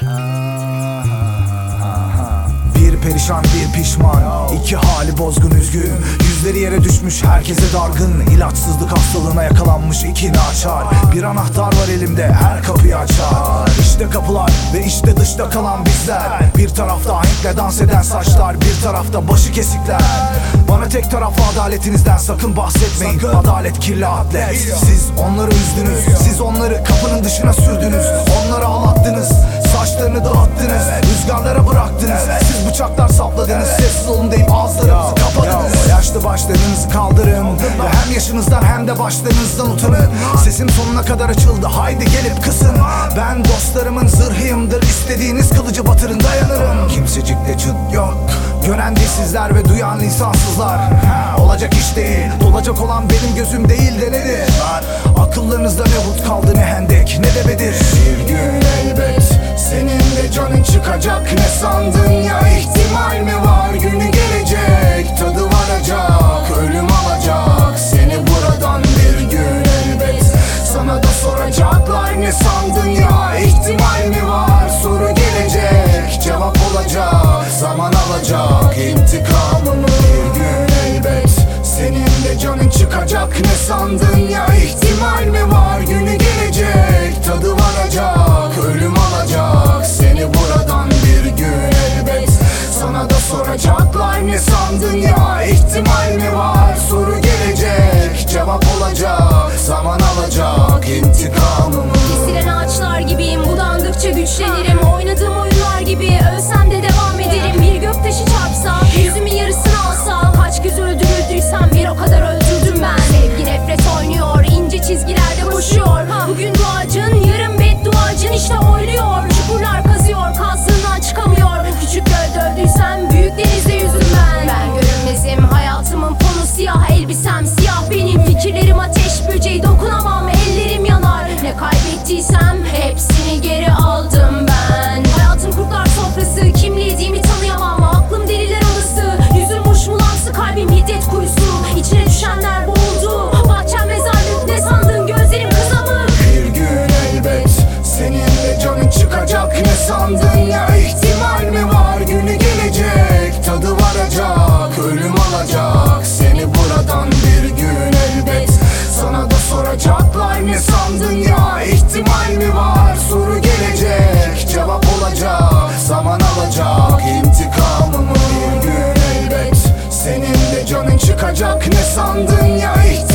Bir perişan bir pişman. İki hali bozgun üzgün. Yüzleri yere düşmüş herkese dargın. İlaçsızlık hastalığına yakalanmış iki naçar. Bir anahtar var elimde her kapıyı açar. İşte kapılar ve işte dışta kalan bizler. Bir tarafta ahenkle dans eden saçlar Bir tarafta başı kesikler. Bana tek taraflı adaletinizden sakın bahsetmeyin. Adalet kirli atlet. Siz onları üzdünüz. Siz onları kapının dışına sürdünüz. Onları ağlattınız. Saçlarını dağıttınız. Rüzgarlara bıraktınız. Siz bıçaklar sapladınız Sessiz olun deyip ağızlarınızı kapadınız Yaşlı başlarınızı kaldırın. Ve hem yaşınızdan hem de başlarınızdan utanın. Sesim sonuna kadar açıldı haydi gelip kısın. Ben dostlarımın zırhıyımdır İstediğiniz kılıcı batırın dayanırım. Kimsecikte çıt yok Gören dilsizler ve duyan lisansızlar Olacak iş değil Dolacak olan benim gözüm değil de nedir? Akıllarınızda ne hut kaldı ne hendek ne de bedir. Bir gün elbet senin de canın çıkacak Ne sandın sandın ya ihtimal mi var? Günü gelecek Tadı varacak ölüm alacak. Seni buradan bir gün elbet Sana da soracaklar. Ne sandın ya ihtimal mi var? Soru gelecek cevap olacak Zaman alacak intikamımı. Kesilen ağaçlar gibiyim budandıkça güçlenirim çıkacak Ne sandın ya ihtimal